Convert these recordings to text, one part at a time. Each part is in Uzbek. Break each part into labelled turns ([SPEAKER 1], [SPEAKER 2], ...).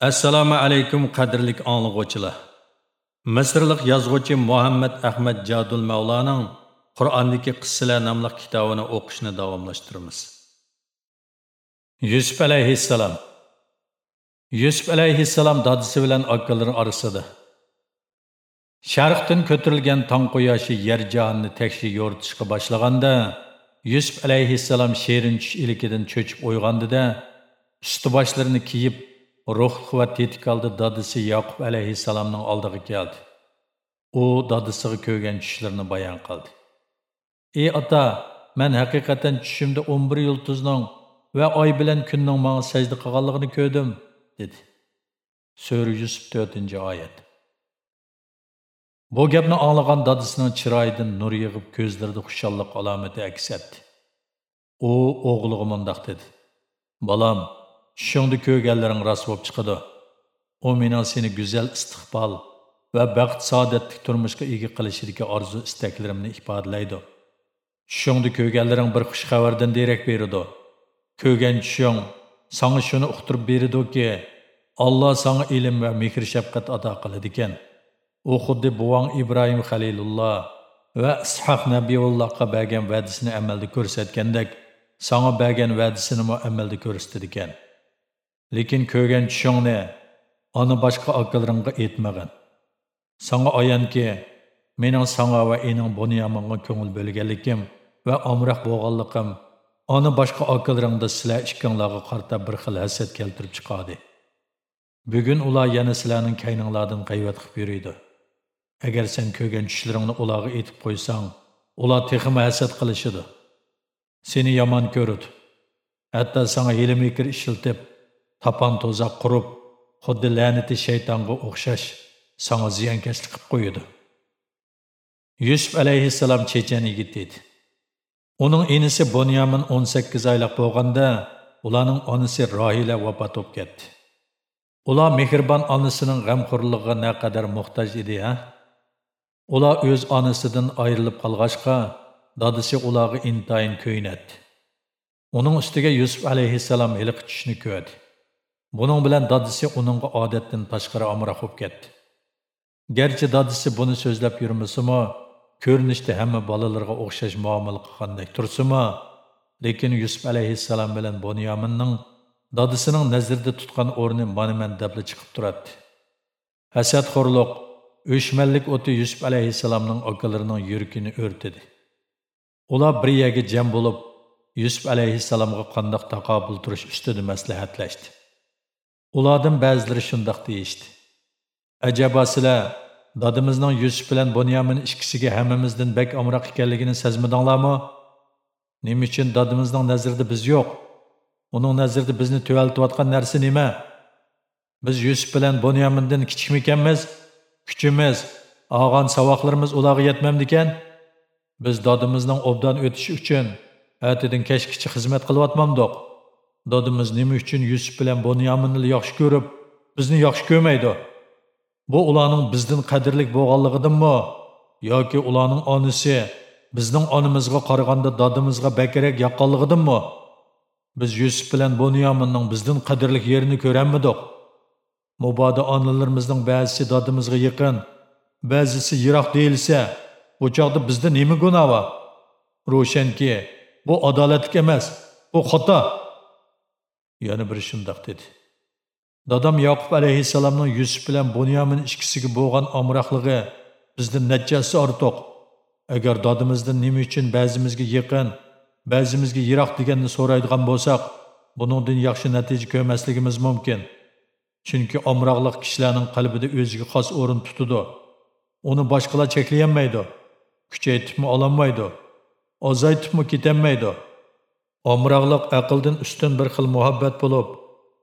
[SPEAKER 1] assalomu alaykum qadrlik anglag'uvchilar misrlik yozuvchi muhammad ahmad jadul mavlaning qur'ondagi qissalar nomli kitobini o'qishni davomlashtiramiz. Yusuf alayhissalom. Yusuf alayhissalom dadisi bilan akalari orasida. Sharqdan ko'tarilgan tong quyoshi yer jahonni tekshir yo'ritishga boshlaganda yusuf alayhissalom sherin tush ilikidan cho'chib uyg'ondida usti boshlarini kiyib ruhliq va tetik oldi dadisi Yaqub alayhissalomning oldiga keldi. U dadisiga ko'rgan tushlarini bayon qildi. "Ey ota, men haqiqatan tushimda 11 yulduzning va oy bilan kunning menga sajda qilganligini ko'rdim", dedi. Sura Yusuf 4-oyat. Bu gapni anglagan dadisining chiroyidan nur yig'ib, ko'zlarida xushallik alomati aks etdi. U o'g'liga mundoq dedi: "Bolam, tushingda ko'rganlaring rost bo'lib chiqadi. U mening seni go'zal istiqbol va baxt saodatli turmushga ega qilishidagi orzu istaklarimni ifodalaydi. Tushingda ko'rganlaring bir xush xabardan derak beradi. Ko'rgan tushing sanga shuni uqtirib beradiki alloh sanga ilm va mehr shafqat ato qiladi ekan u xuddi buvang ibrohim Xalilulloh va ishoq nabiyullohga bergan va'dasini amalda ko'rsatgandek sanga bergan va'dasini amalda ko'rsatdi ekan lekin ko'rgan tushingni ona boshqa akalaringga aytmag'in sanga ayanki mening sanga va ening bunyamonga ko'ngil bo'lganlikim va omroq bo'lganligim ona boshqa akalaringda sizlar ikkinglarga qarta bir xil hasad keltirib chiqadi. Bugun ular yana sizlarning kayninglardan g'ayvat qilib yuriydi. Agar sen ko'rgan tushlaringni ularga aytib qo'ysang ular texima hasad qilishadi. Seni yomon ko'rudi hatto sanga hilm ishiltib tapan to'zaq qurib xuddi la'nati shaytonga o'xshash sanga ziyonkashlik qilib qo'yadi. Yusuf alayhissalom chechen yigit edi. Uning inisi bunyamin 18 oylik bo'lganda ularning onasi rohila vafot bo'lib ketdi. Ular mehribon onasining g'amxo'rligiga naqadar muhtoj edi ha? Ular o'z onasidan ayrilib qolg'achqa dadisi ularga intayin ko'ynatdi. Uning ustiga yusuf alayhissalom hiliq tushni ko'rdi. Buning bilan dadisi uningga odatdan tashqari amroq bo'lib ketdi. Garchi dadisi buni so'zlab yurmasimi, ko'rinishda hamma balalarga o'xshash muomala qilgandek tursimi, lekin Yusuf alayhissalom bilan Bunyaminning dadisining nazarda tutgan o'rni mana men dabli chiqib turadi. Hasadxo'rlik, o'shmanlik o'ti Yusuf alayhissalomning akalarining yuragini o'rtidi. Ular bir yerga jam bo'lib, Yusuf alayhissalomga qandoq taqobil turish ustida maslahatlashdi. Ulardan ba'zilari shundoq deyishdi. Ajaba sizlar dadimizning Yusuf bilan Bunyamin ikkisiga hammamizdan bek omroq ekanligini sezmadinglarmi? Nima uchun dadimizning nazarida biz yo'q? Uning nazarida bizni tuvaltiyotgan narsa nima? Biz Yusuf bilan Bunyamindan kichikmikanmiz? Kuchimiz, olgan savoqlarimiz ularga yetmamdikan? Biz dadimizning obdan o'tishi uchun atidin kechgacha xizmat qilyapmamdiq. Dadimiz nima uchun Yusuf bilan Bunyaminni yaxshi ko'rib, bizni yaxshi ko'rmaydi? Bu ularning bizdan qadrlik bo'lganligidanmi yoki ularning onasi bizning onamizga qaraganda dadimizga bakrak yoqqanligidanmi? Biz Yusuf bilan Bunyaminning bizdan qadrlik yerini ko'ranmidik? Mubodo onalarimizning ba'zisi dadimizga yaqin, ba'zisi yiroq deyilsa, bu chog'da bizda nima gunoh va? Ro'shanki, bu adolatlik emas, bu xato. Yana biri shundoq dedi. Dadam yoqub alayhissalomning yusuf bilan bunyamin ikkisiga bo'lgan omroqligi bizdan najjasi ortiq. Agar dodimizdan nima uchun ba'zimizga yaqin ba'zimizga yiroq deganni so'raydigan bo'lsak buningdan yaxshi natija ko'rmasligimiz mumkin. Chunki omroqliq kishilarning qalbida o'ziga xos o'rin tutadi uni boshqalar cheklayolmaydi kuchaytibmi ololmaydi ozaytibmi ketolmaydi. Omroqliq aqldan ustun bir xil muhabbat bo'lib,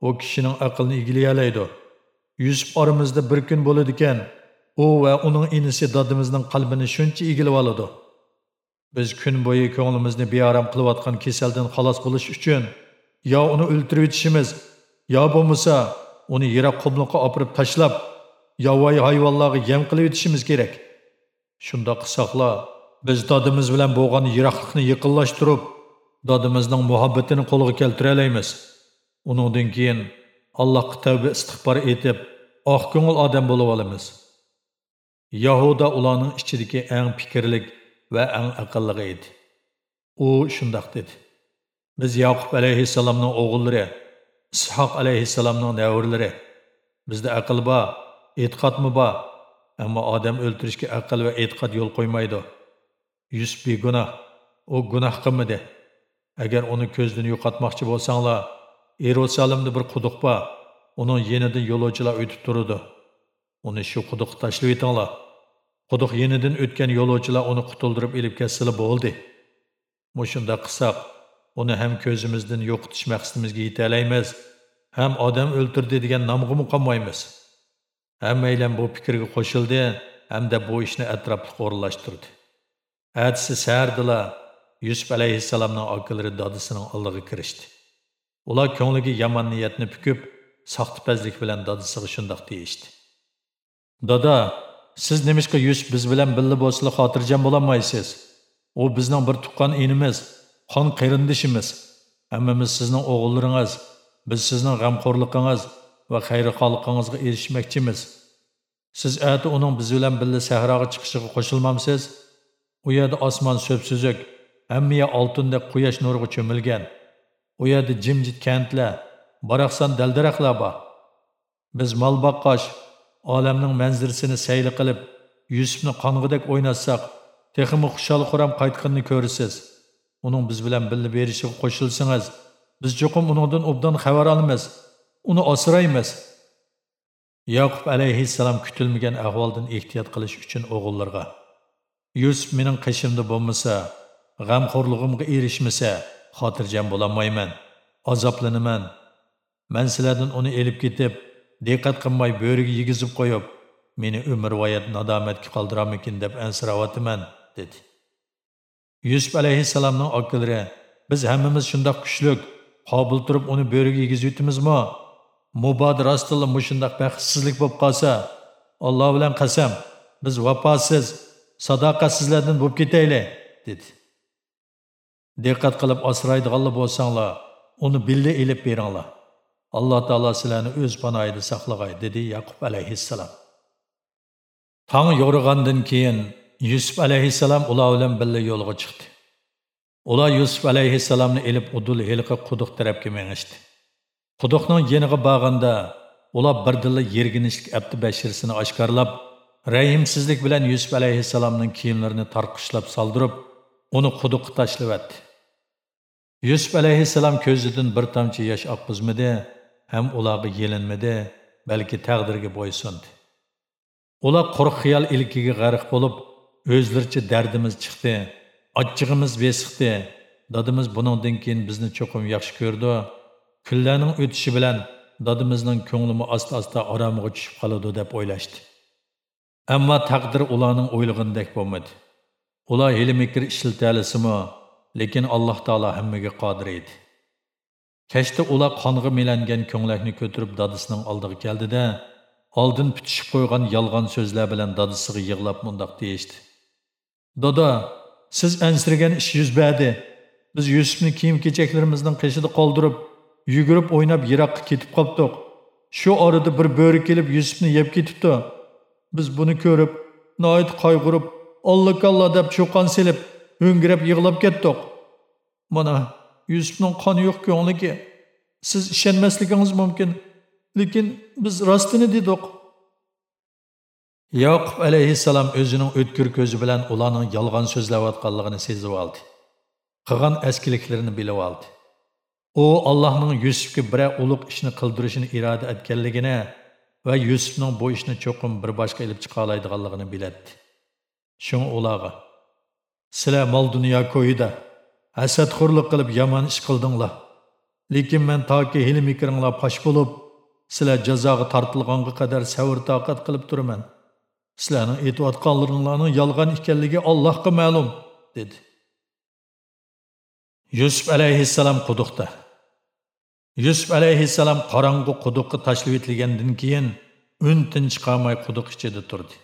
[SPEAKER 1] u kishining aqlini egillayalaydi. Yusuf oramizda bir kun bo'ladi ekan, u va uning inisi dadimizning qalbini shuncha egilib oladi. Biz kun bo'yi ko'nglimizni bearam qilayotgan kasaldan xalos bo'lish uchun yo uni o'ltirib yetishimiz, yo bo'lmasa uni yiroq qumliqqa opirib tashlab, yovvoyi hayvonlarga yem qilib yetishimiz kerak. Shunda qilsaqlar, biz dadimiz bilan bo'lgan yiroqlikni yiqinlashtirib, dodimizning muhabbatini qo'lga keltira olamiz uningdan keyin allohga tavba istig'for etib oq ko'ngil odam bo'lib olamiz. Yahuda ularning ichidagi eng fikrlik va eng aqlli edi. U shundoq dedi. Biz yoqub alayhissalomning o'g'illari ishoq alayhissalomning davrlari bizda aql bor e'tiqodmi bor? Ammo odam o'ltirishga aql va e'tiqod yo'l qo'ymaydi. Yusuf begunoh u gunoh qilmadi. Agar uni ko'zdan yo'qotmoqchi bo'lsanglar yerusalimda bir quduq bor uning yenidan yo'lovchilar o'tib turadi. Uni shu quduqqa tashlab etinglar. Quduq yenidan o'tgan yo'lovchilar uni qutuldirib ilib ketsili bo'ldi. Mushunda qilsak uni ham ko'zimizdan yo'qotish maqsadimizga yetalaymiz ham odam o'ltirdi degan nomga qolmaymiz hammaylar bu fikrga qo'shildi hamda bu ishni atrofli o'rinlashtirdi atisi sardila yusuf alayhissalomning akalari dadasining oldiga kirishdi. Ular ko'ngliga yomon niyatni pukib soxtipazlik bilan dadasiga shundoq deyishdi. Dada siz nemishqa yusuf biz bilan birga bo'lsala xotirjam bo'lolmaysiz u bizning bir tuqqan inimiz qon qarindishimiz hammamiz sizning o'g'illaringiz biz sizning g'amxo'rligingiz va xayrixohligingizga erishmoqchimiz. Siz ati uning biz bilan birga sahroga chiqishiga qo'shilmamsiz? U yerda osmon so'psuzuk hammiya oltindek quyosh nuriga cho'milgan u yerda jimjit kantlar baraqsan daldaraxlar bor biz mol boqqoch olamning manzirasini sayli qilib yusufni qong'idek o'ynatsak texmi xushol xuram qaytganini ko'rasiz uning biz bilan birga berishiga qo'shilsangiz biz cho'qim uningdan obdan xabar olamiz uni asraymiz yoqub alayhissalom kutilmagan ahvoldan ehtiyot qilish uchun o'g'illarga yusuf mening qishimda bo'lmasa g'amxo'rlig'imga erishmasa xotirjam bo'lolmayman azoblanaman man sizlardan uni elib ketib diqqat qilmay bo'riga yegizib qo'yib meni umrvoyat nadomatga qoldiramikin deb ansiravotiman dedi. Yusuf alayhissalomning okalari biz hammamiz shundoq kuchlik qobil turib uni bo'riga yegizib yutimizmi mubod rostilla mushundoq baxtsizlik bo'lib qolsa alloh bilan qasam biz vafosiz sadoqatsizlardan bo'lib ketaylik dedi. Diqqat qilib asraydiganlar bo'lsanglar uni billa ilib beringlar. Alloh taolo sizlarni o'z panoyida saqlag'ay dedi yaqub alayhissalom. Tong yo'rig'andan keyin yusuf alayhissalom ular bilan birga yo'lga chiqdi. Ular yusuf alayhissalomni ilib udul heliqi quduq tarafga mengishdi quduqning yeniga borganda ular birdilla yerginishlik abdi bashirsini oshkorlab rahimsizlik bilan yusuf alayhissalomning kiyimlarini tarqishlab soldirib uni quduqqa tashlabdi yusuf alayhissalom ko'zidan bir tomchi yosh oqqizmidi ham ularga yelinmidi balki taqdirga bo'ysundi ular quruq xiyol ilkiga g'arq bo'lib o'zlaricha dardimiz chiqdi ochchig'imiz besiqdi. Dadimiz buningdan keyin bizni cho'qim yaxshi ko'rdi. Kunlarning o'tishi bilan dadimizning ko'nglimi asta asta oromiga tushib qoladi deb o'ylashdi. Ammo taqdir ularning o'ylig'indek bo'lmadi. Ular hili mikr ishlatalisimi lekin alloh taolo hammaga qodir edi. Kechda ular qonga melangan ko'nglakni ko'tarib dadisining oldiga keldida oldin putishib qo'ygan yolg'on so'zlar bilan dadisiga yig'lab mundoq deyishdi. Dada siz ansiragan ish yuz berdi biz yusufni kiyim kechaklarimizning qishida qoldirib yugurib o'ynab yiroqqa ketib qolibdiq. Shu orada bir bo'ri kelib yusufni yeb ketibdi. Biz buni ko'rib noit qayg'urib olloh kallo deb cho'qon silib ho'ngirab yig'lab ketdik mana yusufning qoni yo'q ko'ngliki siz ishonmasligingiz mumkin lekin biz rostini dedik. Yoqub alayhissalom o'zining o'tkir ko'zi bilan ularning yolg'on so'zlayotganligini sezib oldi. Qilgan askiliklarini bilib oldi. U allohning yusufga biror ulug' ishni qildirishini iroda etganligini va yusufning bu ishni cho'qim bir boshqa ilib chiqa oladiganligini biladi shunga ularga sizlar mol dunyo ko'yida. Hasadxo'rlik qilib yomon ish qildinglar. Lekin men toki hili mikringlar fosh bo'lib sizlar jazoga tortilganga qadar savr toqat qilib turaman. Sizlarning aytayotganlaringlarning yolg'on ekanligi allohga ma'lum dedi. Yusuf alayhissalom quduqda. Yusuf alayhissalom qorong'u quduqqa tashlab etilgandan keyin un tin chiqolmay quduq ichida turdi.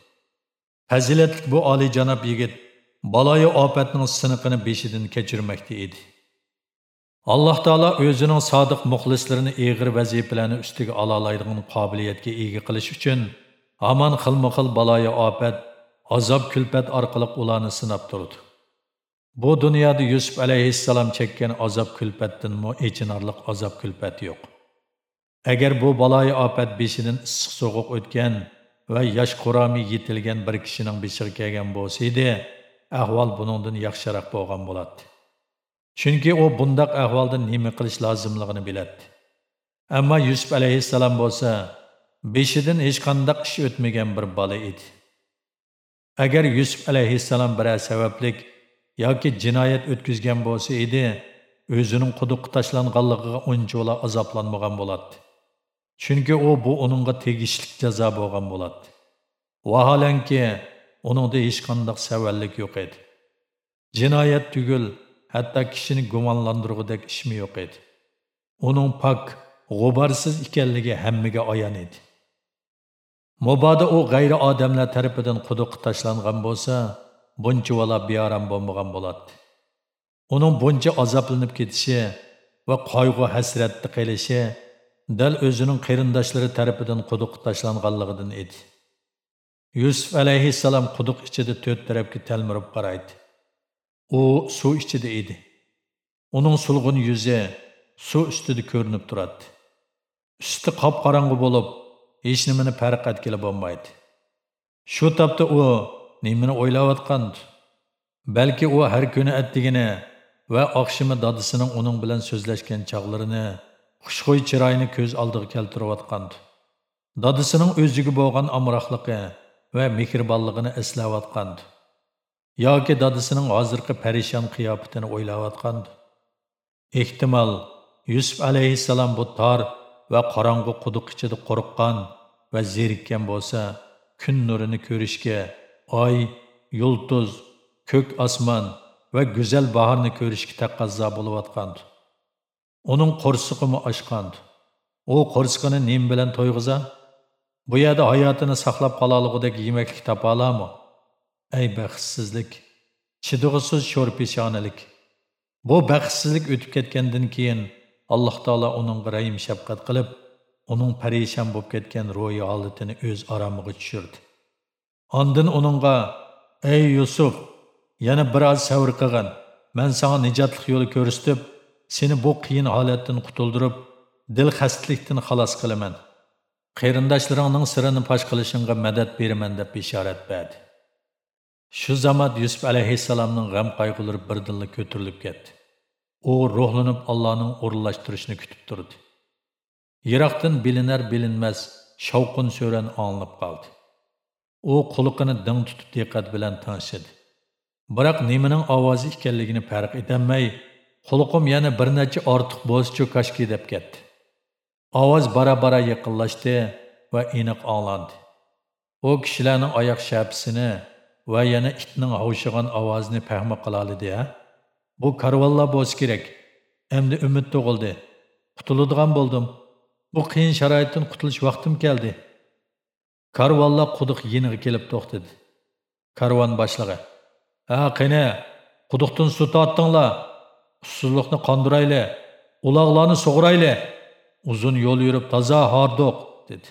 [SPEAKER 1] Fazilatli bu oliyjanob yigit baloyi ofatning siniqini beshidan kechirmoqda edi. Alloh taolo o'zining sodiq muxlislarini eg'ir vazifalarni ustiga ololaydigan qobiliyatga ega qilish uchun hamon xilma xil baloyi ofat azob kulpat orqali ularni sinab turdi. Bu dunyoda yusuf alayhissalom chekkan azob kulpatdanmi echinarliq azob kulpat yo'q. Agar bu baloyi ofat beshidan issiq sovuq o'tgan va yosh qurami yetilgan bir kishining beshiga kelgan bo'lsa edi ahvol buningdan yaxshiroq bo'lgan bo'ladi chunki u bundoq ahvolda nima qilish lozimligini biladi. Ammo yusuf alayhissalom bo'lsa beshidan hech qandaq ish o'tmagan bir bola edi. Agar yusuf alayhissalom biror sabablik yoki jinoyat o'tkazgan bo'lsa edi o'zining quduqqa tashlanganligiga unchola azoblanmagan bo'ladi chunki u bu uningga tegishli jazo bo'lgan bo'ladi. Vaholanki uningda hech qandaq savallik yo'q edi jinoyat tugul hatto kishini gumonlantirgudek ishmi yo'q edi uning pok g'ubarsiz ekanligi hammaga ayon edi Mubodo u g'ayri odamlar tarafidan quduqqa tashlangan bo'lsa, buncha vala beoram bo'lmagan bo'ladi. Uning buncha azoblanib ketishi va qayg'u hasratni qilishi dal o'zining qarindoshlari tarafidan quduqqa tashlanganligidan edi. Yusuf alayhissalom quduq ichida to'rt tarafga talmirib qaraydi. U suv ichida edi. Uning sulg'un yuzi suv ustida ko'rinib turadi. Usti qop-qorong'i bo'lib, hech nimani farq etgili bo'lmaydi shu topda u nimani o'ylayotgandi balki u har kuni atdigini va oqshimi dadisining uning bilan so'zlashgan chog'larini xushxuy chiroyini ko'z oldiga keltirayotgandi dadisining o'ziga bo'lgan amroqligi va mehribonligini eslayotgandi yoki dadisining hozirgi parishon qiyofatini o'ylayotgandi ehtimol yusuf alayhissalom bu tor va qorong'u quduq ichida qo'rqqan va zerikkan bo'lsa kun nurini ko'rishga oy yulduz ko'k osmon va go'zal bahorni ko'rishga taqozo bo'layotgandi uning qo'rsiqimi oshqandi. U qo'rsiqini nim bilan to'yg'iza bu yerda hayotini saqlab qolalig'idek yemaklik topa olarmi ey baxtsizlik chidg'isiz sho'rpeshonalik bu baxtsizlik o'tib ketgandan keyin alloh taolo uning rahim shafqat qilib uning parishon bo'lib ketgan ro'yi holatini o'z aromiga tushirdi. Ondin uningga ey yusuf yana biroz savr qilgin. Man sanga nijotlik yo'li ko'rsatib seni bu qiyin holatdan qutuldirib dil xastlikdan xalos qilaman. Qarindoshlaringning sirini fosh qilishingga madad beraman deb bishorat berdi. Shu zamot yusuf alayhissalomning g'am qayg'ulari birdinla ko'tarilib ketdi. U ruhlanib allohning o'rinlashtirishini kutib turdi. Yiroqdan bilinar bilinmas shovqin so'ran olinib qoldi. U quliqini ding tutib diqqat bilan tinglashdi biroq nimaning ovozi ekanligini farq etolmay quliqim yana bir necha ortiq bo'z cho'kashki deb ketdi. Ovoz bara bara yaqinlashdi va aniq anglandi u kishilarning oyoq shapisini va yana itning hovshigan ovozini fahmi qilolidi a bu karvonlar bo'lsa kerak endi umid tug'ildi qutuladigan bo'ldim Bu qiyin sharoitdan qutulish vaqtim keldi. Karvonlar quduq yeniga kelib to'xtadi. Karvon boshlig'i: "Ha, qani, quduqdan suv tortdinglar. Ussizlikni qondirayli, uloqlarni sug'urayli. Uzun yo'l yurib toza hordiq" dedi.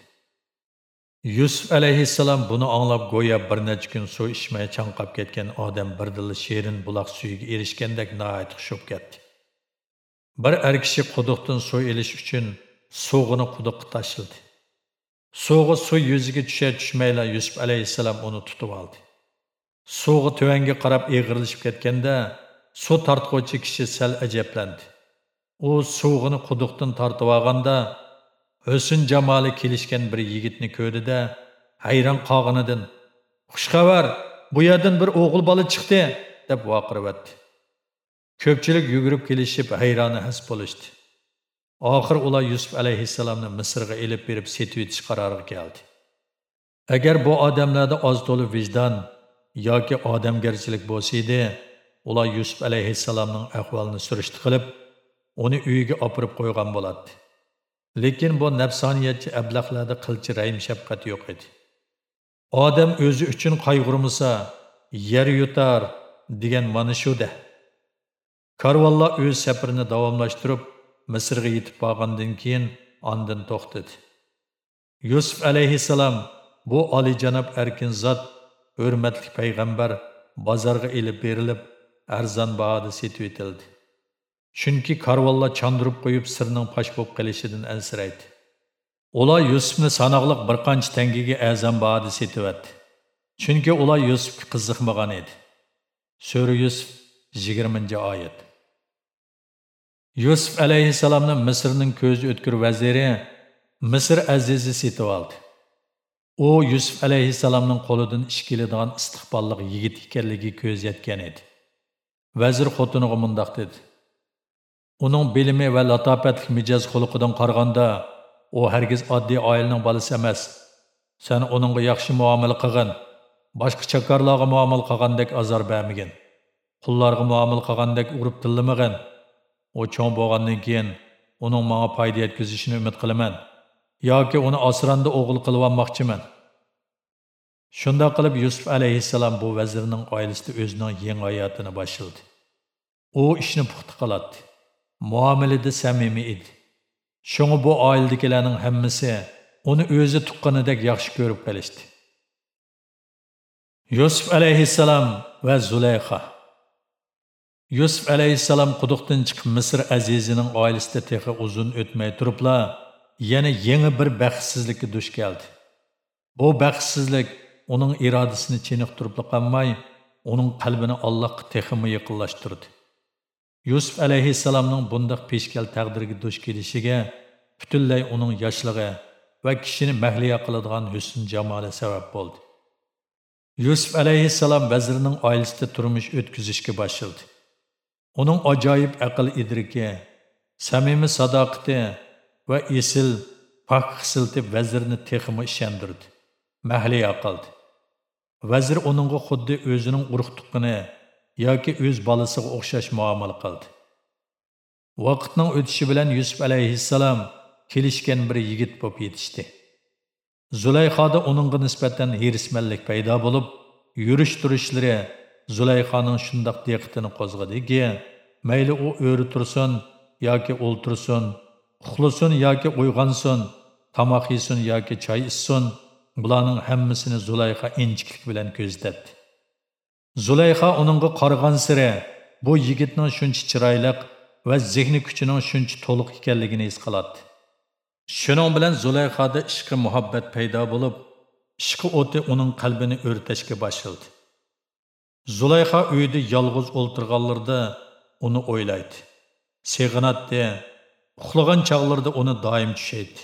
[SPEAKER 1] Yusuf alayhissalom buni anglab go'yo bir necha kun suv ichmay chanqab ketgan odam birdilla sherin buloq suyiga erishgandek nihoyat xushib ketdi. Bir er kishi quduqdan suv ilish uchun suvg'ini quduqqa tashildi suvg'i suv yuziga tusha tushmayla yusuf alayhissalom uni tutib oldi suvg'i tuvanga qarab eg'irlashib ketganda suv tortquvchi kishi sal ajablandi u suvg'ini quduqdan tortib olganda husn jamoli kelishgan bir yigitni ko'rdida hayron qolganidan xushxabar bu yerdan bir o'g'il bola chiqdi deb voqirvatdi ko'pchilik yugurib kelishib hayroni has bo'lishdi. Oxir ular yusuf alayhissalomni misrga ilib berib setib etish qaroriga keldi. Agar bu odamlarda oz to'la vijdon yoki odamgarchilik bo'lsa edi ular yusuf alayhissalomning ahvolini surishti qilib uni uyiga opirib qo'ygan bo'ladi lekin bu nafsoniyatchi ablahlarda qilchi raym shafqat yo'q edi odam o'zi uchun qayg'urmasa yer yutar degan mana shuda Karvonlar o'z safarini davomlashtirib, Misrga yetib borgandan keyin ondan to'xtadi. Yusuf alayhissalom bu olijanob erkin zot, hurmatli payg'ambar bozorga ilib berilib, arzon bahoda setib etildi. Chunki karvonlar chandurib qo'yib sirning pash bo'lib qolishidan ansiraydi. Ular Yusufni sanoqliq bir qancha tangiga azam bahoda setyapti. Chunki ular Yusufga qiziqmagan edi. Sura Yusuf 20-oyat. Yusuf alayhissalomni Misrning ko'zi o'tkir vaziri Misr azizi setib oldi. U Yusuf alayhissalomning qo'lidan ish keladigan istiqbolli yigit ekanligi ko'z yetgan edi. Vazir xotiniga mundoq dedi: Onun bilimi va latofatli mijoz xulqidan qaraganda, u hargiz oddiy oilaning bolasi emas. Sen uningga yaxshi muomala qilgin. Boshqa chakarlarga muomala qilgandek azor bermagin. Qullarga muomala qilgandek urib tillamagin. U cho'ng bo'lgandan keyin uning menga foyda yetkazishini umid qilaman. yoki uni asranda o'g'il qilib olmoqchiman. Shunda qilib Yusuf alayhissalom bu vazirning oilasida o'zining yangi hayotini boshladi. U ishni puxta qiladi. Muomalada samimiy edi. Shunga bu oiladagilarning hammasi uni o'zi tuqqanidek yaxshi ko'rib qolishdi. Yusuf alayhissalom va Zulayxa Yusuf alayhissalom quduqdan chiqib Misr azizining oilasida texi uzun o'tmay turibla yana yangi bir baxtsizlikka duch keldi. Bu baxtsizlik uning irodasini chiniqtirib qolmay, uning qalbini Allohga texmi yaqinlashtirdi. Yusuf alayhissalomning bundoq peshkal taqdirga duch kelishiga butunlay uning yoshligi va kishini mahliya qiladigan husn jamoli sabab bo'ldi. Yusuf alayhissalom vazirning oilasida turmush o'tkazishga boshladi. Uning ajoyib aql idriki, samimiy sadoqati va esil pok xisiltib vazirni texmi ishondirdi. Mahliya qildi. Vazir uningga xuddi o'zining urug' tuqqini yoki o'z bolasiga o'xshash muomala qildi. Vaqtning o'tishi bilan Yusuf alayhissalom kelishgan bir yigit bo'lib yetishdi. Zulayxoda uningga nisbatan hirismanlik paydo bo'lib, yurish turishlari Zulayxoning shundoq diqqatini qo'zg'adiki, mayli u o'ri tursin yoki o'ltirsin, uxlasin yoki uyg'onsin, tomoq yesin yoki choy ichsin, bularning hammasini Zulayxa inchiklik bilan ko'zlatdi. Zulayxa uningga qaragan sira bu yigitning shuncha chiroyliq va zehni kuchining shuncha to'liq ekanligini his qiladi. Shuning bilan Zulayxada ishqi muhabbat paydo bo'lib, ishqi o'ti uning qalbini o'rtashga boshladi. Zulayxa uyda yolg'iz o'ltirganlarda uni o'ylaydi. Seg'inatdi, uxlagan chog'larda uni doim tushaydi.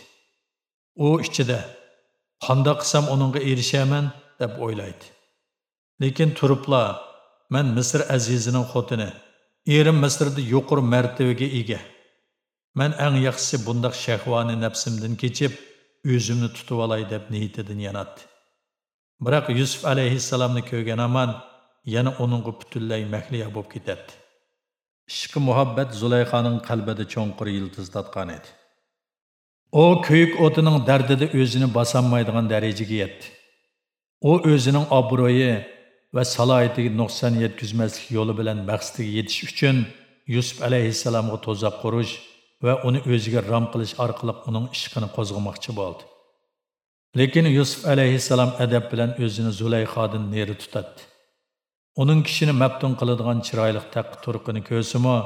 [SPEAKER 1] U ichida qanday qilsam uningga erishaman deb o'ylaydi. Lekin turibla men Misr azizining xotini, erim Misrda yuqori martabaga ega. Men eng yaxshisi bundaq shahvoni nafsimdan kechib, o'zimni tutib olay deb niyatidan yanatdi. Biroq Yusuf alayhissalomni ko'rgan aman yana uningga butunlay mahliya bo'lib ketadi. ishqi muhabbat Zulayxaning qalbida cho'nqir yiltizlatgan edi. U kuyuk o'tining dardida o'zini bosolmaydigan darajaga yetdi. U o'zining obro'yi va salohiyatiga nuqson yetkazmaslik yo'li bilan maqsadiga yetish uchun Yusuf alayhissalomga to'zoq qurish va uni o'ziga ram qilish orqali uning ishqini qo'zg'amoqchi bo'ldi. Lekin Yusuf alayhissalom adab bilan o'zini zulayxodin neri tutadi. Uning kishini maftun qiladigan chiroyli taqi turqini ko'rsimi,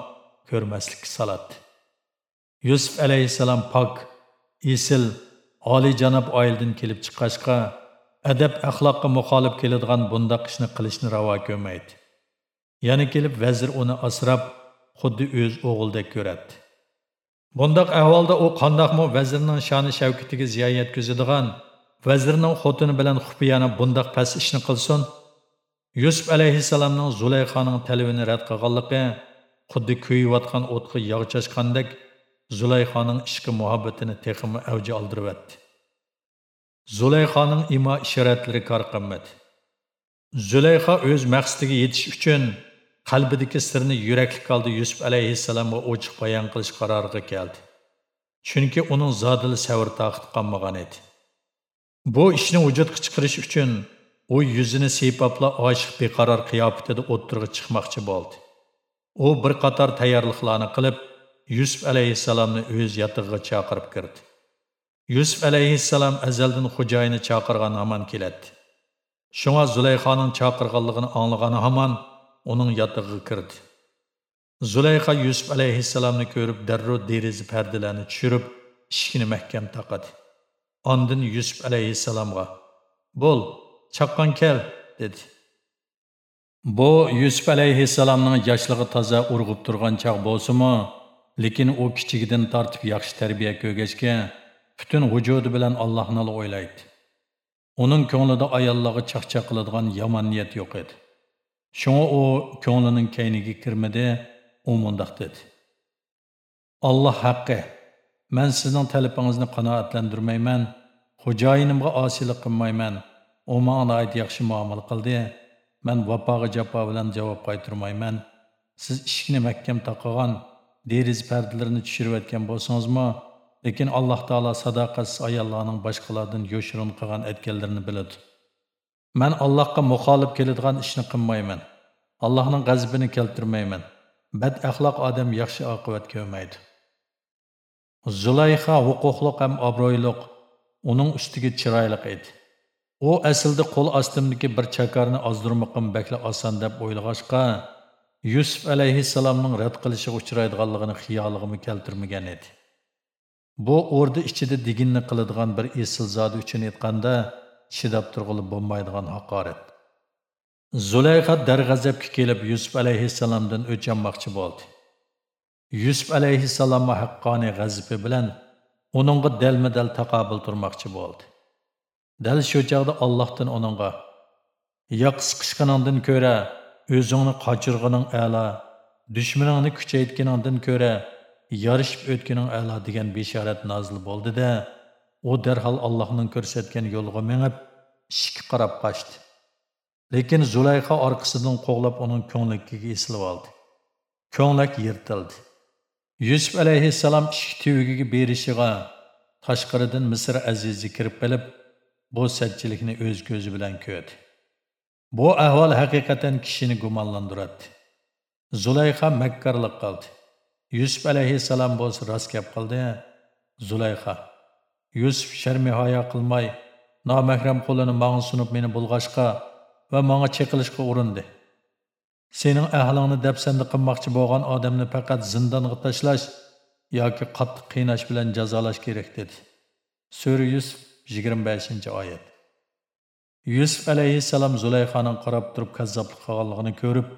[SPEAKER 1] ko'rmaslikka saladi. Yusuf alayhissalom pok, esil, oli janob oildan kelib chiqqachqa, adab axloqqa muxolif keladigan bundaq ishni qilishni ravo ko'rmaydi. Yana kelib vazir uni asrab, xuddi o'z o'g'ildek ko'radi. Bundaq ahvolda u qandoqmi vazirning shoni shavkatiga ziyon yetkazadigan, vazirning xotini bilan xufiyana bundaq past ishni qilsin, Yusuf alayhissalomning Zulayxoning talabini rad qilganligi xuddi kuyayotgan o'tga yog' chashqandek Zulayxoning ishqi muhabbatini texmi avji oldiryapti. Zulayxoning imo ishoratlari kor qilmadi. Zulayxa o'z maqsadiga yetish uchun qalbidagi sirni yurakli holda Yusuf alayhissalomga ochiq bayon qilish qaroriga keldi. Chunki uning zodil savr taqit qolmagan edi. Bu ishni vujudga chiqarish uchun u yuzini siypapla oshiq beqaror qiyofatida o'ttirg'i chiqmoqchi bo'ldi. u bir qator tayyorliklarni qilib yusuf alayhissalomni o'z yotig'iga chaqirib kirdi yusuf alayhissalom azaldan xo'jayini chaqirgan hamon keladi. Shunga zulayxoning chaqirganligini anglagan hamon uning yotig'iga kirdi. Zulayxa yusuf alayhissalomni ko'rib darrov deraza pardalarni tushirib ishkini mahkam taqadi. Ondin yusuf alayhissalomga bo'l chaqqon kel dedi. Bu yusuf alayhissalomning yoshligi toza urg'ib turgan chog' bo'lsimi lekin u kichigidan tortib yaxshi tarbiya ko'rgachga butun vujudi bilan allohni o'ylaydi. Uning ko'nglida ayollarga chaqchaq qiladigan yomon niyat yo'q edi. Shunga u ko'nglining kayniga kirmadi u mundoq dedi. Alloh haqqi man sizning talabingizni qanoatlantirmayman xo'jayinimga osiylik qilmayman. U manga yaxshi muomala qildi. Man vafoga jafo bilan javob qaytarmayman. Siz eshikni mahkam taqagan deriz pardalarini tushirayotgan bo'lsangizmi lekin alloh taolo sadoqatsiz ayollarning boshqalardan yoshirin qilgan aytganlarini biladi. Man allohga muxolif keladigan ishni qilmayman. Allohning g'azabini keltirmayman. Bad axloq odam yaxshi oqibat ko'rmaydi zulayha huquqliq ham obro'yliq uning ustiga chiroyli edi. U aslida qo'l ostimdagi bir chakarni ozdirmoqim bakla oson deb o'ylag'achqa yusuf alayhissalomning rad qilishiga uchraydiganligini xiyoliga keltirmagan edi. Bu o'rda ichida diginni qiladigan bir esil uchun aytganda chidab turg'ilib bo'lmaydigan haqorat. Zulayha darg'azabga kelib yusuf alayhissalomdan o'chanmoqchi bo'ldi. Yusuf alayhissalomga haqqoniy g'azibi bilan uningga dalma dal taqobil turmoqchi bo'ldi. Dal shu chog'da allohdan uningga yo qisqishqiningdan ko'ra o'zingni qochirg'ining a'lo dushmaningni kuchaytganingdan ko'ra yarışıp o'tganing a'lo degan beshorat nozil bo'ldi-da, u darhol Allohning ko'rsatgan yolu menip, ishga qarab qochdi. Lekin Zulayxa orqasidan qo'g'lab uning ko'ngligiga esilib oldi. Könlük yirtildi. Yusuf aleyhisselam ishki tuvigiga berishiga tashqaridan Misr azizi kirib kelib, bu sətçilikini o'z ko'zi bilan ko'rdi. Bu ahvol haqiqatan kishini gumonlantiradi. Zulayxa makkarlik qildi. Yusuf alayhissalom bo'lsa rost gap qildi zulayha yusuf sharmihoya qilmay nomahram qo'lini manga sunib meni bulg'ashqa va manga cheqilishga urindi. Sening ahlingni dafsanda qilmoqchi bo'lgan odamni faqat zindonga tashlash yoki qattiq qiynash bilan jazolash kerak dedi. Sura yusuf yigirma beshinchi oyat. Yusuf alayhissalom zulayxaning qarab turib kazzoblik qilganligini ko'rib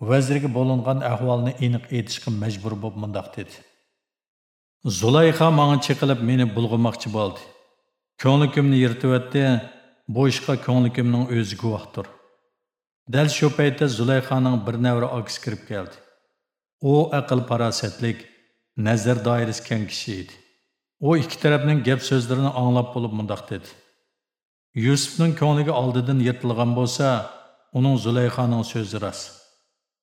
[SPEAKER 1] vazirga bo'lingan ahvolni aniq aytishga majbur bo'lib mundoq dedi. Zulayxa manga chiqilib meni bulg'amoqchi bo'ldi ko'nglikimni yirtibyotdi bu ishga ko'nglikimning o'zi guvohdir dal shu paytda zulayxaning bir navra ogis kirib keldi u aql farosatlik nazar doirasi keng kishi edi u ikki tarafning gap so'zlarini anglab bo'lib mundoq dedi. Yusufning ko'ngliga oldidan yirtilgan bo'lsa uning zulayxaning so'zi rost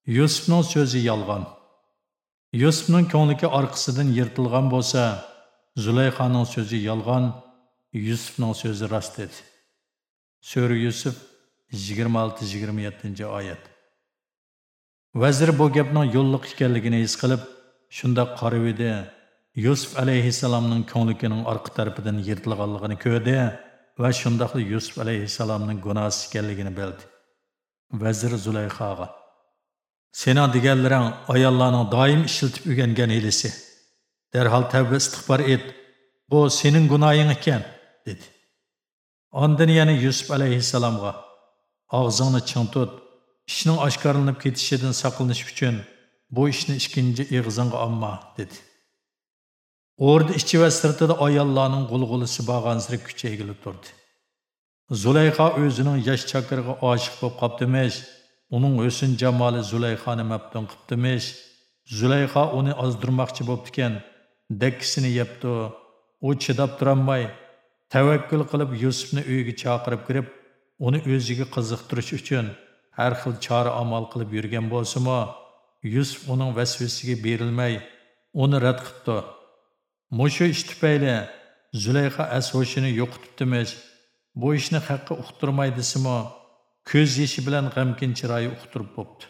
[SPEAKER 1] Yusufning so'zi yolg'on. Yusufning ko'ngliki orqasidan yirtilgan bo'lsa, Zulayxaning so'zi yolg'on, Yusufning so'zi rost edi. Sura Yusuf 26-27 oyat. Vazir bu gapning yo'lliq ekanligini his qilib, shunda qarab edi. Yusuf alayhissalomning ko'nglikining orqa tarafidan yirtilganligini ko'rdi va shundaqli Yusuf alayhissalomning gunohsiz ekanligini bildi. Vazir Zulayxaga Sening deganlaring ayollarning doim ishiltib o'rgangan hilisi. Darhol tavba istig'for et. Bu sening gunohing ekan, dedi. Ondan yana Yusuf alayhissalomga og'zingni ching tut, ishning oshkorlanib ketishidan saqlanish uchun bu ishni ikkinchi ig'zingga amma, dedi. Orda ichi va sirtida ayollarning g'ulg'ulisi bo'lgan sir kuchaygilib turdi. Zulayxa o'zining yosh chakiriga oshiq bo'lib qopdimish. Uning o'sin jamoli zulayxoni mabtun qilibdimish zulayxa uni ozdirmoqchi bo'ptikan dakkisini yebdi u chidab turolmay tavakkul qilib yusufni uyiga chaqirib kirib uni o'ziga qiziqtirish uchun har xil chora amal qilib yurgan bo'lsimi yusuf uning vasvasiga berilmay uni rad qilibdi mushu ish tufayli zulayha as hoshini yo'qotibdimish bu ishni haqqa uqtirmay desimi ko'z yeshi bilan g'amkin chiroyi uqtirib bo'pti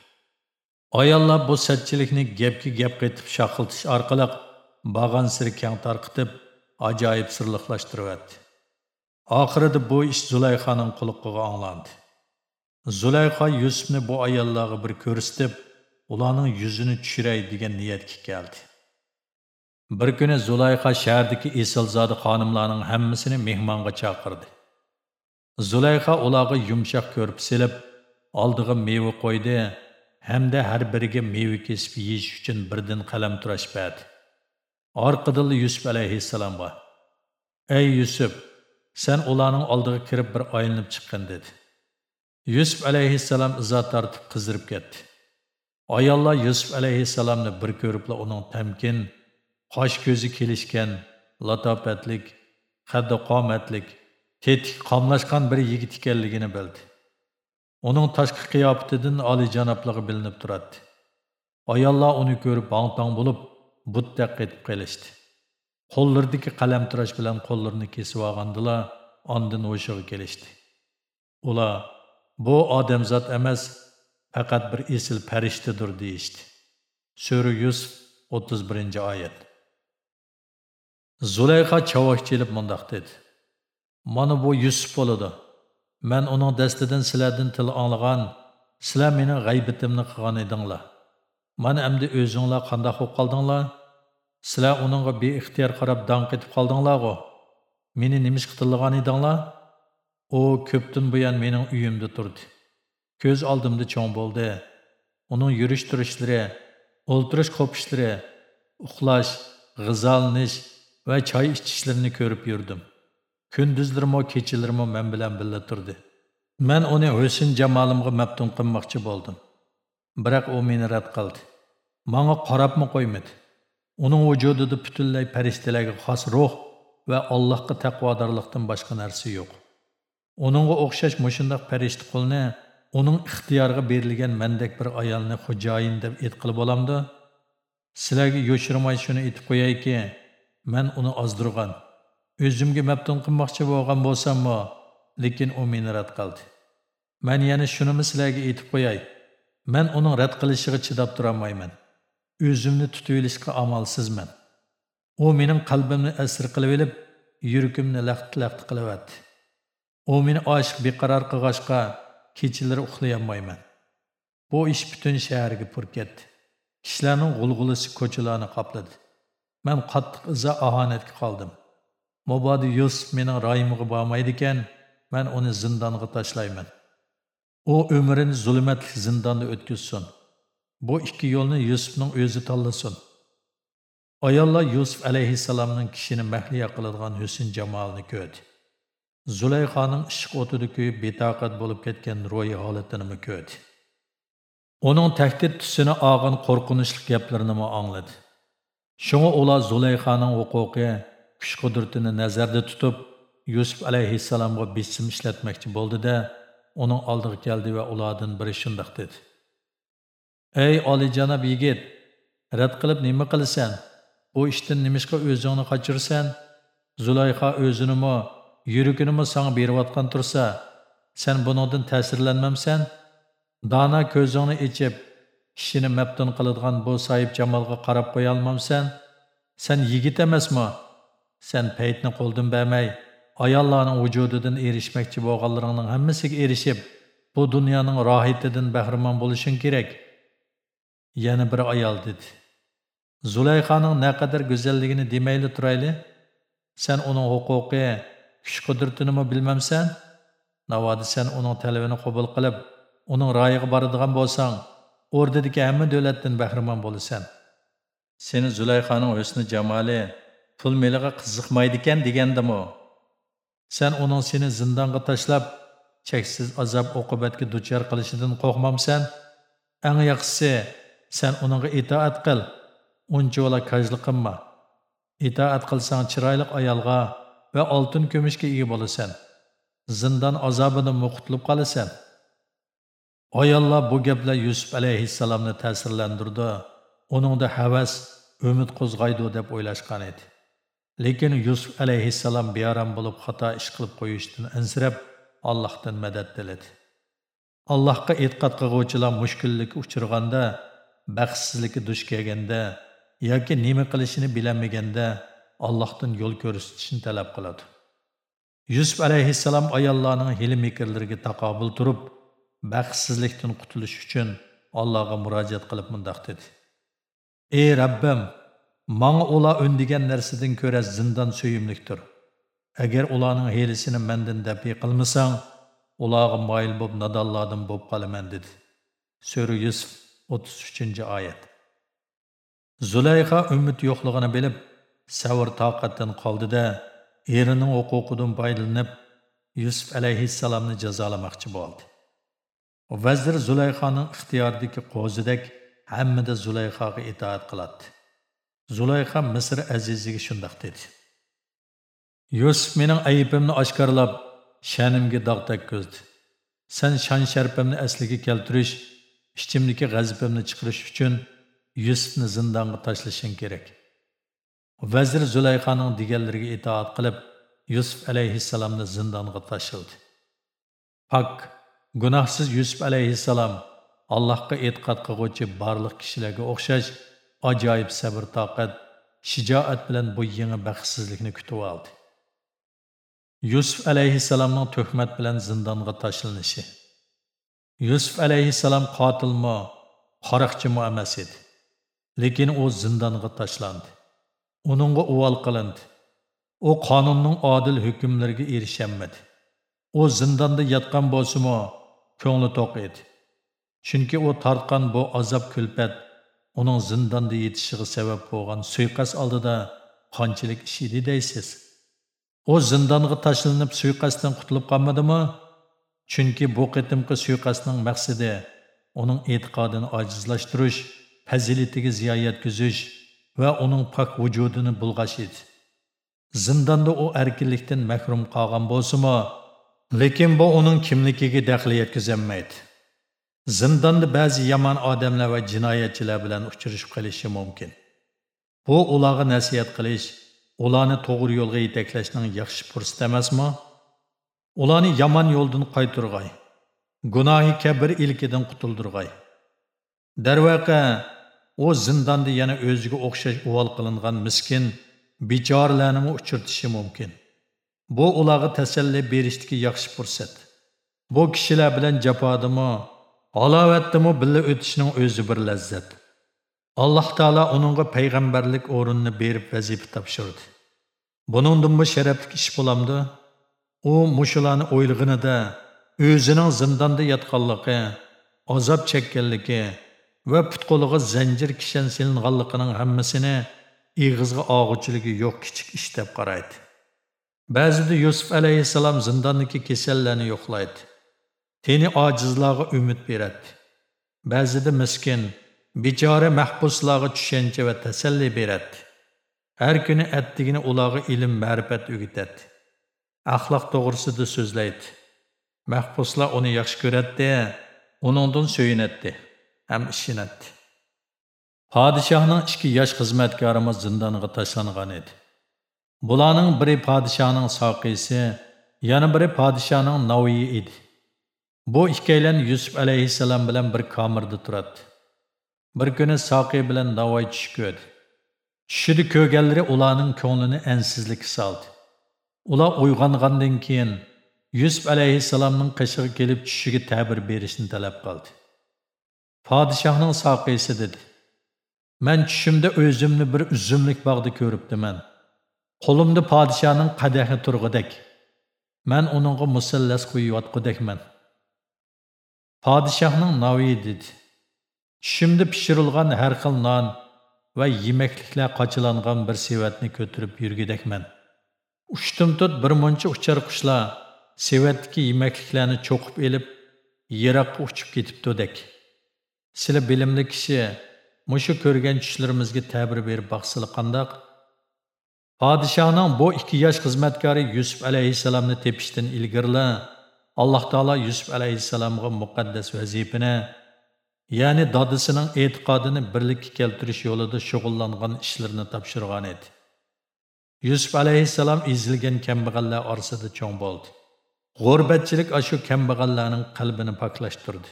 [SPEAKER 1] Ayollar bu sətçilikni gapga gap qaytib shaqiltish orqali bag'an siri keng tarqitib, ajoyib sirliqlashtiryapti. Oxirida bu ish Zulayxaning quliqiga anglandi. zulayxo Yusufni bu ayollarga bir ko'rsatib, ularning yuzini tushiray degan niyatga keldi. Bir kuni zulayxo shahardagi Esilzodi xonimlarning hammasini mehmonga chaqirdi. Zulayxa ularga yumshoq ko'rib silib, oldiga meva qo'ydi hamda har biriga meva kesib yeyish uchun birdan qalam turash berdi. Orqadan Yusuf alayhissalomga: "Ey Yusuf, sen ularning oldiga kirib bir aylanib chiqqin" dedi. Yusuf alayhissalom izo tortib qizirib ketdi. Ayollar Yusuf alayhissalomni bir ko'ribla uning tamkin, qosh ko'zi kelishgan, latofatlik, qaddi qomatlik, tetik qomlashgan bir yigit ekanligini bildi. Uning tashqi qiyofatidan olijanobligi bilinib turadi. Ayollar uni ko'rib bang-tang bo'lib, buttaq etib qelishdi Qo'llaridagi qalamtirash bilan qo'llarini kesib olgandilar, ondan o'shig'i kelishdi. Ular bu odamzod emas, faqat bir esil farishtadir deyishdi. Sura 131-oyat. Zulayxa chavoq chelib mundoq dedi. Mana bu Yusuf bo'ladi. Men uning dastidan sizlardan til anglagan, sizlar meni g'aybitimni qilgan edinglar. Mana endi o'zinglar qanday bo'lib qoldinglar? Sizlar uningga beixtiyor qarab dong etib qoldinglar-ku. Meni nimish qitilgan edinglar? U ko'pdan buyon mening uyimda turdi. Ko'z oldimda cho'ng bo'ldi. Uning yurish turishlari, o'ltirish qo'pishlari, uxlash, g'izalnish va choy ichishlarini ko'rib yurdim. Kunduzlarimo, kechalarimo men bilan birga turdi. Men uni husn jamolimga maftun qilmoqchi bo'ldim. Biroq u meni rad qildi. manga qarabmi qo'ymadi. Uning vujudida butunlay farishtalarga xos ruh va Allohga taqvodorlikdan boshqa narsa yo'q. Uningga o'xshash mushundaq farishta qulni uning ixtiyoriga berilgan mandak bir ayolni xo'jayin deb aytqili bo'lamdi? Sizlarga yo'shirmay shuni aytib qo'yayki, men uni ozdirgan, o'zimga maftun qilmoqchi bo'lgan bo'lsammi, lekin u meni rad qildi. Men yana shunimi sizlarga aytib qo'yay. Men uning rad qilishiga chidab turolmayman. O'zimni tutib olishga amalsizman. U mening qalbimni asir qilib olib, yuragimni laxt laxt qilyapti. U meni oshiq beqaror qilg'ashqa kechalari uxlayolmayman. Bu ish butun shaharga pur ketdi. Kishilarning g'ulg'ulisi ko'chalarni qopladi. Men qattiq iza ahonatga qoldim. Mobodi Yusuf mening rayimga bormaydi ekan, men uni zindonga tashlayman. U umrini zulmatli zindonda o'tkazsin. Bu ikki yo'lni Yusufning o'zi tanlasin. Ayollar Yusuf alayhissalomning kishini mahliya qiladigan husn jamolini ko'rdi. Zulayxoning ishq o'tida kuyib betoqat bo'lib ketgan ro'yi holatini ko'rdi. Uning tahdid tusini og'in qo'rqinchli gaplarini angladi. Shunga ular Zulayxoning huquqi, kuch-qudratini nazarda tutib, Yusuf alayhissalomga bisim ishlatmoqchi bo'ldi-da, uning oldiga keldi va ulardan biri shundoq dedi. Ey oliyjanob yigit, rad qilib nima qilasan? Bu ishdan nimishqa o'zingni qochirsan? Zulayxa o'zinimi, yuraginimi sana berayotgan tursa, sen buningdan ta'sirlanmamsan? dona ko'zingni ichib, kishini mabtun qiladigan bu soyib jamolga qarab qo'ya olmamsan? Sen yigit emasmi? Sen paytni qo'ldan bermay, ayollarning vujudidan erishmoqchi bo'lganlaringning hammasiga erishib, bu dunyoning rohatidan bahramon bo'lishing kerak. Yeni bir ayol dedi. Zulayxanın ne kadar go'zalligini demayli turayli. Sen uning huquqi, kuch-qudratini bilmamsan? navadi sen uning talabini qabul qilib, uning royiga boradigan bo'lsang, o'rdadagi hamma davlatdan bahramon bo'lasan. Seni Zulayxaning husni jamoli pul meliga qiziqmaydi ekan degandimi? Sen uning seni zindonga tashlab, cheksiz azob oqibatga duchor qilishidan qo'rqmamsan? Eng yaxshisi sen uningga itoat qil. Unchola kajlik qilma. Itoat qilsang chiroyli ayolga va oltin kumushga ega bo'lasan. Zindon azobidan muqtlib qolasan. Ayollar bu gaplar Yusuf alayhissalomni ta'sirlantirdi. Uningda havas, umid qo'zg'aydi deb o'ylashgan edi. Lekin Yusuf alayhissalom bearam bo'lib xato ish qilib qo'yishdan ansirab, Allohdan madad tiladi. Allohga e'tiqod qilguvchilar mushkullikka uchirganda baxtsizlikka duch kelganda yoki nima qilishini bilolmaganda allohdan yo'l ko'rsatishni talab qiladi yusuf alayhissalom ayollarning hili mikrlariga taqobil turib baxtsizlikdan qutulish uchun allohga murojaat qilib mundoq dedi ey rabbim manga ular o'ndigan narsadan ko'ra zindon suyimlikdir agar ularning hiylisini mendan dafiy qilmasang ularga moyil боп nadonlardan bo'lib qolaman dedi. Sura yusuf o'ttiz uchinchi oyat zulayha umid yo'qligini bilib savr toqatdan qoldida erining huquqidan foydalanib yusuf alayhissalomni jazolamoqchi bo'ldi vazir zulayxoning ixtiyoridagi qo'zidek hammada zulayxoga itoat qiladi zulayxa misr aziziga shundoq dedi. Yusuf mening aybimni oshkorlab sha'nimga dog' ko'zdi. sen shon sharpimni asliga keltirish ichimdagi g'azabimni chiqarish uchun yusufni zindonga tashlashing kerak. Vazir Zulayxaning deganlariga itoat qilib yusuf alayhissalomni zindonga tashildi. Pok gunohsiz yusuf alayhissalom allohga e'tiqod qilg'uvchi barliq kishilarga o'xshash ajoyib sabr toqat shijoat bilan bu yangi baxtsizlikni kutib oldi. Yusuf alayhissalomning tuhmat bilan zindonga tashlanishi. Yusuf alayhissalom qotilmi qaroqchimi emas edi. Lekin u zindonga tashlandi. Uningga uvol qilindi. U qonunning odil hukmlariga erisholmadi u zindonda yotgan bo'lsimi ko'ngli to'q edi. Chunki u tortgan bu azob kulpat uning zindonda yetishiga sabab bo'lgan suiqasd oldida qanchalik ish edi deysiz u zindonga tashlanib suiqasddan qutulib qolmadimi? Chunki bu qitimqi suiqasdning maqsadi uning e'tiqodini ojizlashtirish fazilatiga ziyo yetkazish va uning pok vujudini bulg'ash edi. Zindonda u erkinlikdan mahrum qolgan bo'lsimi lekin bu uning kimligiga daxli yetkazolmaydi. Zindonda ba'zi yomon odamlar va jinoyatchilar bilan uchrashib qolishi mumkin. Bu ularga nasihat qilish ularni to'g'ri yo'lga yetaklashning yaxshi fursati emasmi? Ularni yomon yo'ldan qaytirg'ay gunohi kabir ilkidan qutuldirg'ay. Darvaqa u zindonda yana o'ziga o'xshash uvol qilingan miskin bechoralarni uchirtishi mumkin. Bu ularga tasalli berishdagi yaxshi fursat. Bu kishilar bilan jafodimi halovatdimi billa o'tishning o'zi bir lazzat. Alloh taolo uningga payg'ambarlik o'rinini berib vazifa topshirdi. Buningdinmi sharafli ish bo'lamdi. U mushularni o'ylag'inida o'zining zindonda yotganligi azob chekkanligi va putqo'liga zanjir kishan silinganligining hammasini ig'izga og'uchiligi yo'q kichik ish deb qaraydi. Ba'zida yusuf alayhisalom zindondagi kasallarni yo'qlaydi. Teni ojizlarga umid beradi. Ba'zida miskin bechora mahbuslarga tushancha va tasalli beradi. Har kuni attigini ularga ilm ma'rifat o'gitadi. Axloq to'g'risida so'zlaydi. Mahbuslar uni yaxshi ko'radida uningdan suyunadi ham ishinadi podshohning ikki yosh xizmatkorimiz zindonga tashlangan edi. Bularning biri podshohning soqiysi yana biri podshohning noviyi edi. Bu ikkalan yusuf alayhissalom bilan bir kamirda turadi. Bir kuni Soqi bilan navoiy tush ko'rdi. Tushida ko'rganlari ularning ko'nglini ansizlik soldi. Ular uyg'ongandan keyin yusuf alayhissalomning qishig'i kelib tushishiga ta'bir berishni talab qildi. Podshohning Soqisi dedi "Men tushimda o'zimni bir uzumlik bog'da ko'ribdiman. Qo'limda podshohning qadahi turg'idek. Man uningga musallas qo'yiyotgudekman podshohning navi dedi tushimda pishirilgan har xil non va yemekliklar qachilangan bir sevatni ko'tarib yurgidekman ushtim tut bir muncha uchar qushlar sevatdagi yemekliklarni cho'qib elib yiroqqa uchib ketibdidek sizlar bilimli kishi mushu ko'rgan tushlarimizga ta'bir berib baqsili qandoq podshohning bu ikki yosh xizmatkari yusuf alayhisalomni tepishdan ilgirla alloh taolo yusuf alayhissalomga muqaddas vazifani ya'ni dodisining e'tiqodini birlikka keltirish yo'lida shug'ullangan ishlarni topshirgan edi yusuf alayhissalom ezilgan kambag'allar orasida cho'ng bo'ldi g'urbatchilik shu kambag'allarning qalbini poklashtirdi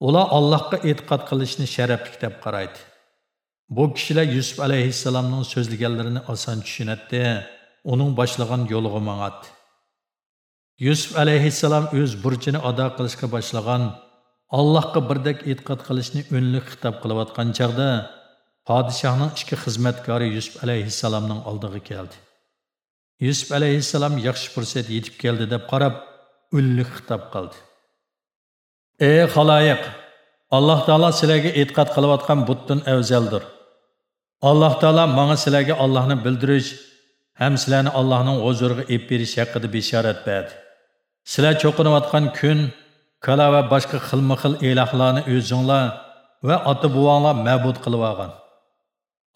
[SPEAKER 1] Ular Allohga e'tiqod qilishni sharaflik deb qaraydi. Bu kishilar Yusuf alayhissalomning so'zlaganlarini oson tushunadi, uning boshlagan yo'liga mangadi. Yusuf alayhissalom o'z burchini ado qilishga boshlagan, Allohga birdek e'tiqod qilishni o'nlik xitob qilayotgan chog'da podshohning ikki xizmatkori Yusuf alayhissalomning oldiga keldi. Yusuf alayhissalom yaxshi fursat yetib keldi deb qarab, o'nlik xitob qildi. Ey xaloyiq, Alloh taolo sizlarga e'tiqod qilayotgan butun afzaldir. Alloh taolo menga sizlarga Allohni bildirish ham sizlarni Allohning huzuriga ep berish haqida bishorat berdi. Sizlar cho'qinayotgan kun, kala va boshqa xilma-xil ilohlarni o'zinglar va ota-buvonglar ma'bud qilib olgan.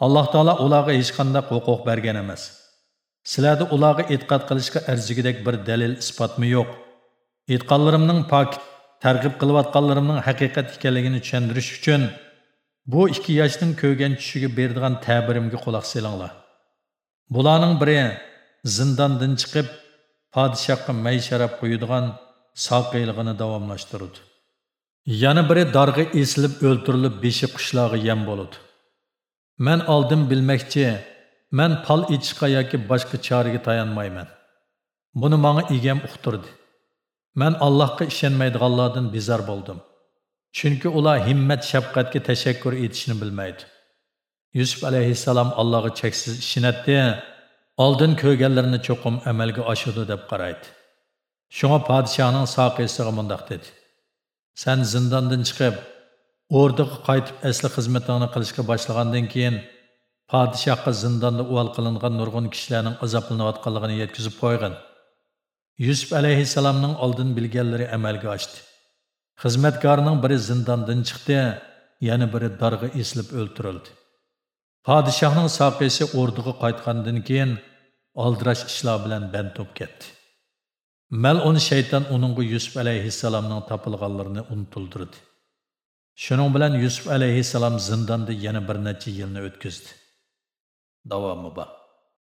[SPEAKER 1] Alloh taolo ularga hech qanday huquq bergan emas. Sizlarda ularga e'tiqod qilishga arzigidek bir dalil isbotmi yo'q? E'tiqodlarimning pok targ'ib qilayotganlarimning haqiqat ekanligini tushuntirish uchun bu ikki yoshning ko'rgan tushiga beradigan ta'birimga quloq solinglar. Bularning biri zindondan chiqib, podshohga may sharab qo'yadigan soqiyligini davomlashtirdi. Yana biri darg'a esilib o'ltirilib beshi qishlog'i yem bo'ladi. Men oldin bilmoqchi, men pal ichishga yoki boshqa choraga tayanmayman. Buni menga egam uqtirdi. Men Allohga ishonmaydiganlardan bezor bo'ldim. Chunki ular himmat shafqatga tashakkur etishni bilmaydi. Yusuf alayhissalom Allohga cheksiz ishonatdi. Oldin ko'rganlarini cho'qim amalga oshirdi deb qaraydi. Shunga podshohning soqisiga mundoq dedi. Sen zindondan chiqib, o'rdaga qaytib asli xizmatingni qilishga boshlagandan keyin podshohga zindonda uval qilingan nurg'un kishilarning azoblanayotganligini yetkazib qo'ygan. Yusuf alayhissalomning oldin bilganlari amalga oshdi. Xizmatkorning biri zindondan chiqdi, yana biri darg'a eslib o'ltirildi. podshohning soqisi orduga qaytgandan keyin aldırış işler bilen ben top getdi. Məl onu şeytan onunla Yusuf aleyhisselamın tapılğanlarını unutuldurdu. Şunun bilen Yusuf aleyhisselam zindanda yeni bir neçə yılını ötküzdü. Davamı var.